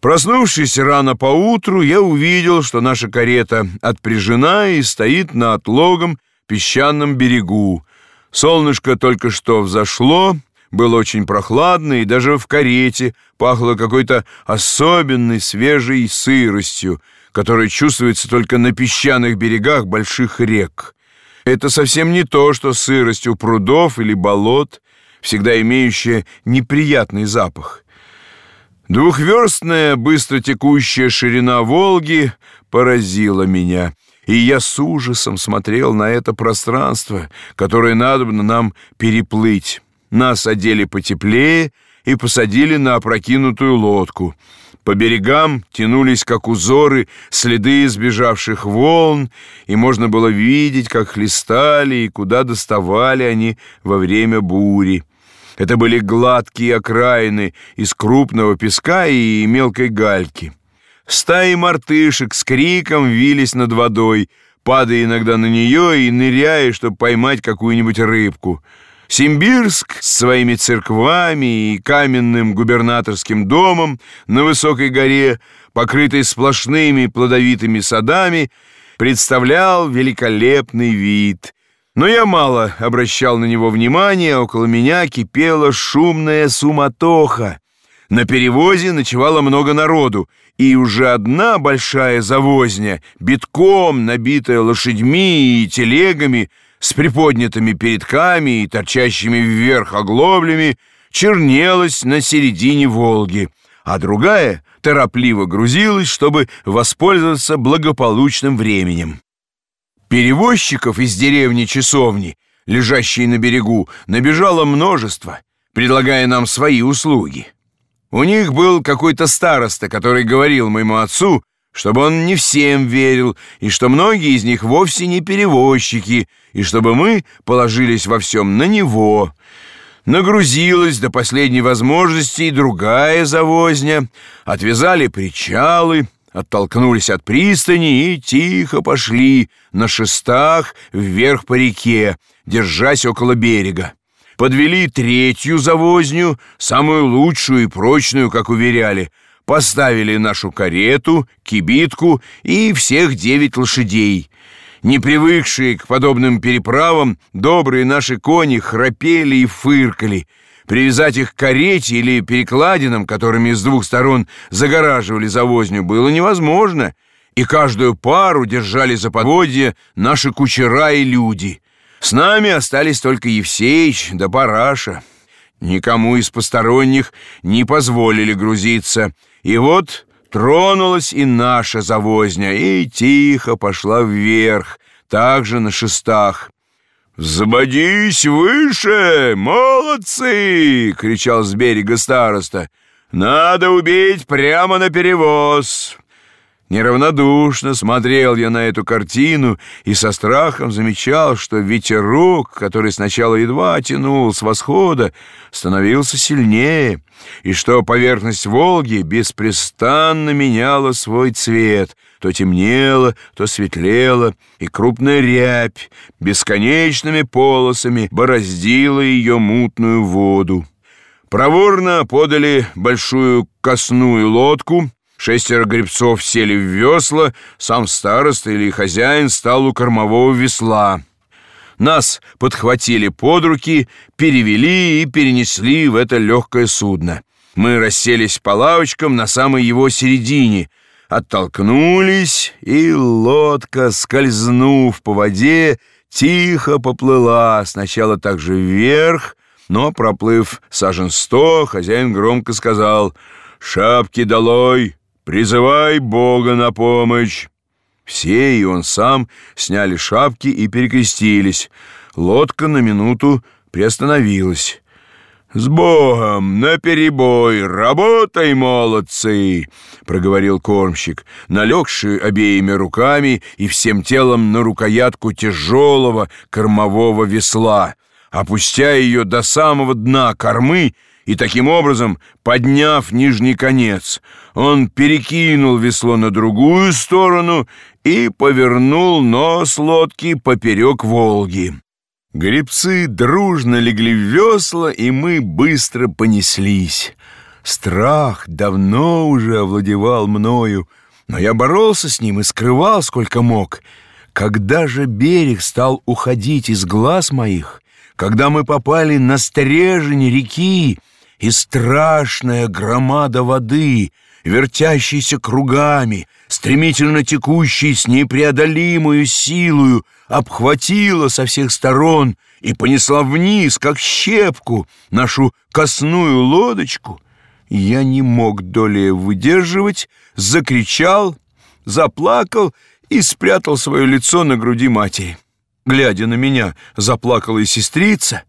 Проснувшись рано поутру, я увидел, что наша карета отпряжена и стоит на отлогом песчаном берегу. Солнышко только что взошло, было очень прохладно, и даже в карете пахло какой-то особенной свежей сыростью, которая чувствуется только на песчаных берегах больших рек. Это совсем не то, что сырость у прудов или болот, всегда имеющая неприятный запах. Двухверстная, быстро текущая ширина Волги поразила меня, и я с ужасом смотрел на это пространство, которое надо нам переплыть. Нас одели потеплее и посадили на опрокинутую лодку. По берегам тянулись, как узоры, следы избежавших волн, и можно было видеть, как хлестали и куда доставали они во время бури. Это были гладкие окраины из крупного песка и мелкой гальки. Стаи мартышек с криком вились над водой, падая иногда на нее и ныряя, чтобы поймать какую-нибудь рыбку. Симбирск с своими церквами и каменным губернаторским домом на высокой горе, покрытой сплошными плодовитыми садами, представлял великолепный вид. Но я мало обращал на него внимания, около меня кипела шумная суматоха. На перевозе ночевало много народу, и уже одна большая завозня, битком набитая лошадьми и телегами, с приподнятыми передками и торчащими вверх оглоблями, чернелась на середине Волги, а другая торопливо грузилась, чтобы воспользоваться благополучным временем. Перевозчиков из деревни Часовни, лежащей на берегу, набежало множество, предлагая нам свои услуги. У них был какой-то староста, который говорил моему отцу, чтобы он не всем верил, и что многие из них вовсе не перевозчики, и чтобы мы положились во всем на него. Нагрузилась до последней возможности и другая завозня, отвязали причалы, оттолкнулись от пристани и тихо пошли на шестах вверх по реке, держась около берега. Подвели третью завозню, самую лучшую и прочную, как уверяли, поставили нашу карету, кибитку и всех девять лошадей. Не привыкшие к подобным переправам, добрые наши кони храпели и фыркали — Привязать их к карете или перекладинам, которыми с двух сторон загораживали завозню, было невозможно, и каждую пару держали за подводье наши кучера и люди. С нами остались только Евсеич да Параша. Никому из посторонних не позволили грузиться. И вот тронулась и наша завозня, и тихо пошла вверх, также на шестах. «Взбодись выше, молодцы!» — кричал с берега староста. «Надо убить прямо на перевоз!» Неравнодушно смотрел я на эту картину и со страхом замечал, что ветерок, который сначала едва тянул с восхода, становился сильнее, и что поверхность Волги беспрестанно меняла свой цвет, то темнела, то светлела, и крупная рябь бесконечными полосами бороздила ее мутную воду. Проворно подали большую косную лодку, Шестеро гребцов сели в весла, сам староста или хозяин стал у кормового весла. Нас подхватили под руки, перевели и перенесли в это легкое судно. Мы расселись по лавочкам на самой его середине, оттолкнулись, и лодка, скользнув по воде, тихо поплыла, сначала также вверх, но, проплыв сажен сто, хозяин громко сказал «Шапки долой! «Призывай Бога на помощь!» Все и он сам сняли шапки и перекрестились. Лодка на минуту приостановилась. «С Богом! На перебой! Работай, молодцы!» — проговорил кормщик, налегший обеими руками и всем телом на рукоятку тяжелого кормового весла, опустя ее до самого дна кормы и таким образом, подняв нижний конец, он перекинул весло на другую сторону и повернул нос лодки поперек Волги. Гребцы дружно легли в весла, и мы быстро понеслись. Страх давно уже овладевал мною, но я боролся с ним и скрывал сколько мог. Когда же берег стал уходить из глаз моих, когда мы попали на стрежень реки, и страшная громада воды, вертящейся кругами, стремительно текущей с непреодолимую силою, обхватила со всех сторон и понесла вниз, как щепку, нашу косную лодочку, я не мог долее выдерживать, закричал, заплакал и спрятал свое лицо на груди матери. Глядя на меня, заплакала и сестрица.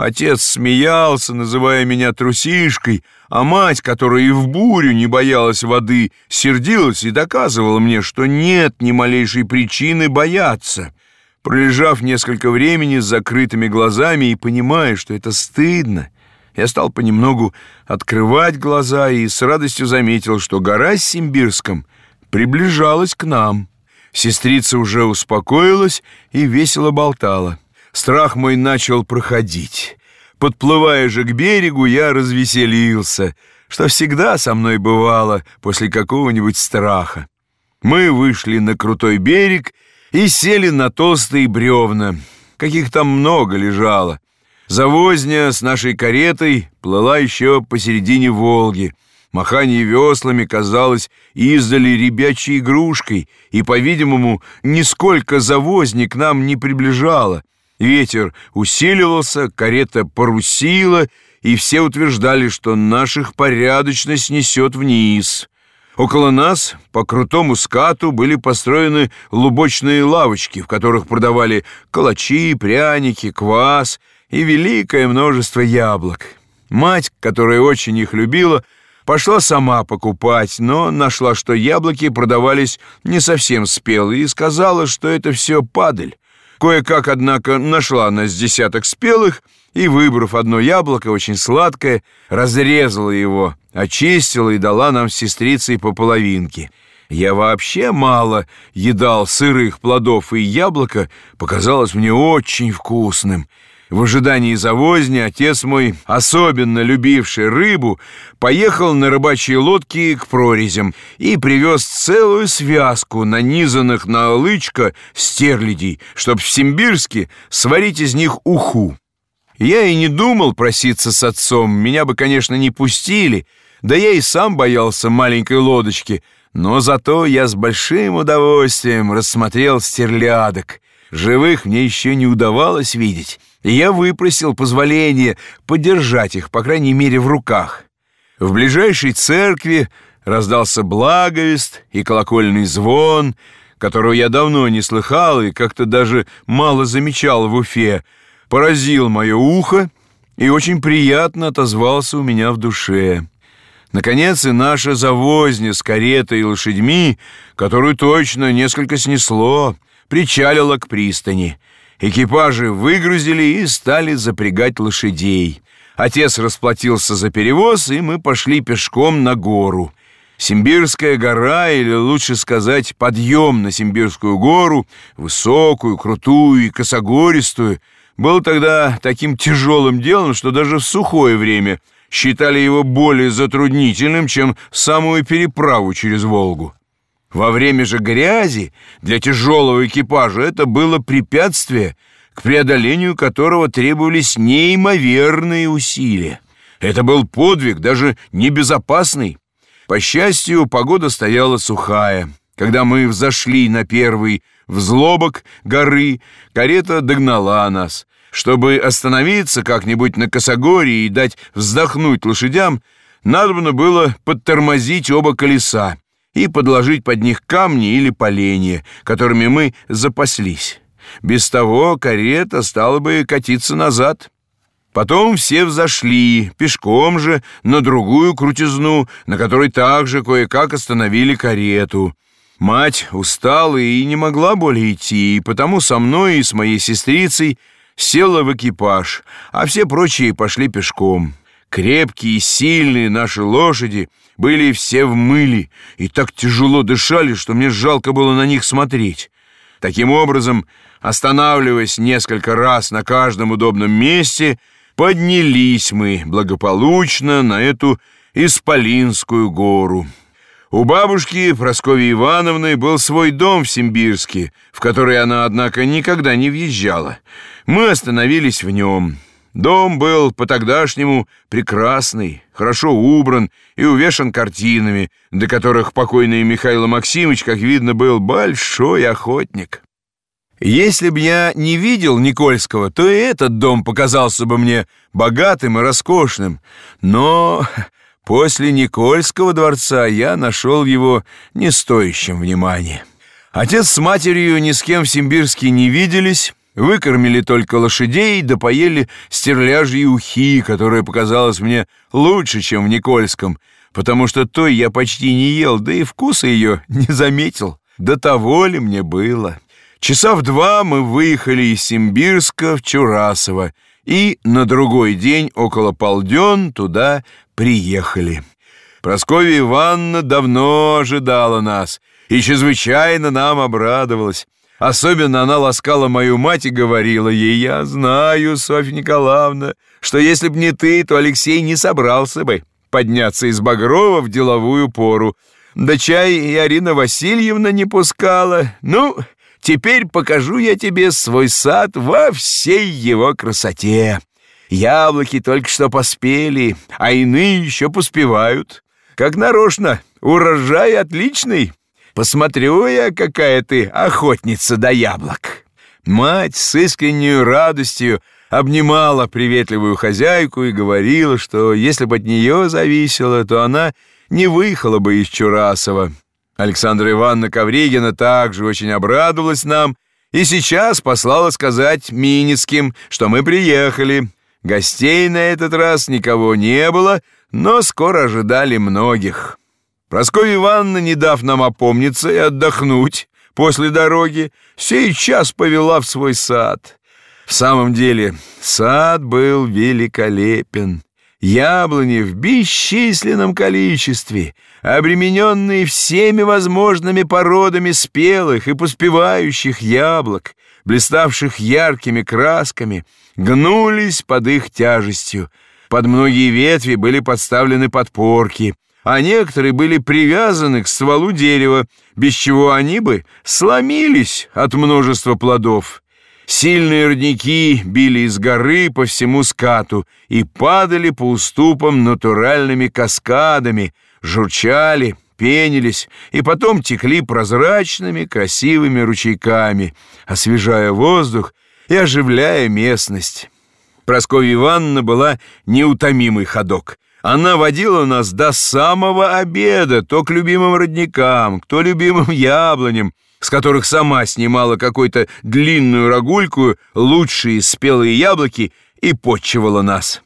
Отец смеялся, называя меня трусишкой, а мать, которая и в бурю не боялась воды, сердилась и доказывала мне, что нет ни малейшей причины бояться. Пролежав несколько времени с закрытыми глазами и понимая, что это стыдно, я стал понемногу открывать глаза и с радостью заметил, что гора с Симбирском приближалась к нам. Сестрица уже успокоилась и весело болтала. Страх мой начал проходить. Подплывая же к берегу, я развеселился, что всегда со мной бывало после какого-нибудь страха. Мы вышли на крутой берег и сели на толстые бревна. Каких там много лежало. Завозня с нашей каретой плыла еще посередине Волги. Махание веслами казалось издали ребячей игрушкой, и, по-видимому, нисколько завозни к нам не приближало. Ветер усиливался, карета парусила, и все утверждали, что наших порядочно снесет вниз. Около нас по крутому скату были построены лубочные лавочки, в которых продавали калачи, пряники, квас и великое множество яблок. Мать, которая очень их любила, пошла сама покупать, но нашла, что яблоки продавались не совсем спелые, и сказала, что это все падаль. Кое-как, однако, нашла она с десяток спелых и, выбрав одно яблоко, очень сладкое, разрезала его, очистила и дала нам с сестрицей по половинке. Я вообще мало едал сырых плодов, и яблоко показалось мне очень вкусным. В ожидании завозни отец мой, особенно любивший рыбу, поехал на рыбачьей лодке к прорезям и привез целую связку нанизанных на лычко стерлядей, чтоб в Симбирске сварить из них уху. Я и не думал проситься с отцом, меня бы, конечно, не пустили, да я и сам боялся маленькой лодочки, но зато я с большим удовольствием рассмотрел стерлядок. Живых мне еще не удавалось видеть и я выпросил позволение подержать их, по крайней мере, в руках. В ближайшей церкви раздался благовест и колокольный звон, которого я давно не слыхал и как-то даже мало замечал в Уфе, поразил мое ухо и очень приятно отозвался у меня в душе. Наконец и наша завозня с каретой и лошадьми, которую точно несколько снесло, причалила к пристани — Экипажи выгрузили и стали запрягать лошадей. Отец расплатился за перевоз, и мы пошли пешком на гору. Симбирская гора, или лучше сказать, подъем на Симбирскую гору, высокую, крутую и косогористую, был тогда таким тяжелым делом, что даже в сухое время считали его более затруднительным, чем самую переправу через Волгу. Во время же грязи для тяжелого экипажа это было препятствие, к преодолению которого требовались неимоверные усилия. Это был подвиг, даже небезопасный. По счастью, погода стояла сухая. Когда мы взошли на первый взлобок горы, карета догнала нас. Чтобы остановиться как-нибудь на косогоре и дать вздохнуть лошадям, надо было подтормозить оба колеса и подложить под них камни или поленья, которыми мы запаслись. Без того карета стала бы катиться назад. Потом все взошли, пешком же, на другую крутизну, на которой также кое-как остановили карету. Мать устала и не могла более идти, и потому со мной и с моей сестрицей села в экипаж, а все прочие пошли пешком. Крепкие и сильные наши лошади были все в мыле и так тяжело дышали, что мне жалко было на них смотреть. Таким образом, останавливаясь несколько раз на каждом удобном месте, поднялись мы благополучно на эту Исполинскую гору. У бабушки Прасковьи Ивановны был свой дом в Симбирске, в который она, однако, никогда не въезжала. Мы остановились в нем. Дом был по-тогдашнему прекрасный, хорошо убран и увешан картинами, до которых покойный Михаил Максимович, как видно, был большой охотник. Если б я не видел Никольского, то и этот дом показался бы мне богатым и роскошным. Но после Никольского дворца я нашел его не стоящим внимания. Отец с матерью ни с кем в Симбирске не виделись, выкормили только лошадей, да поели стерляжьи ухи, которая показалась мне лучше, чем в Никольском, потому что той я почти не ел, да и вкуса ее не заметил. До того ли мне было? Часа в два мы выехали из Симбирска в Чурасово и на другой день около полден туда приехали. Прасковья Ивановна давно ожидала нас и чрезвычайно нам обрадовалась. Особенно она ласкала мою мать и говорила ей, «Я знаю, Софья Николаевна, что если б не ты, то Алексей не собрался бы подняться из Багрова в деловую пору. Да чай и Арина Васильевна не пускала. Ну, Теперь покажу я тебе свой сад во всей его красоте. Яблоки только что поспели, а иные еще поспевают. Как нарочно, урожай отличный. Посмотрю я, какая ты охотница до яблок». Мать с искренней радостью обнимала приветливую хозяйку и говорила, что если бы от нее зависело, то она не выехала бы из Чурасова. Александра Ивановна Ковригина также очень обрадовалась нам и сейчас послала сказать Миницким, что мы приехали. Гостей на этот раз никого не было, но скоро ожидали многих. Прасковья Ивановна, не дав нам опомниться и отдохнуть после дороги, сейчас повела в свой сад. В самом деле, сад был великолепен. Яблони в бесчисленном количестве, обремененные всеми возможными породами спелых и поспевающих яблок, блиставших яркими красками, гнулись под их тяжестью. Под многие ветви были подставлены подпорки, а некоторые были привязаны к стволу дерева, без чего они бы сломились от множества плодов. Сильные родники били из горы по всему скату и падали по уступам натуральными каскадами, журчали, пенились и потом текли прозрачными красивыми ручейками, освежая воздух и оживляя местность. Прасковья Ивановна была неутомимый ходок. Она водила нас до самого обеда, то к любимым родникам, то любимым яблоням, с которых сама снимала какую-то длинную рогульку, лучшие спелые яблоки и подчивала нас.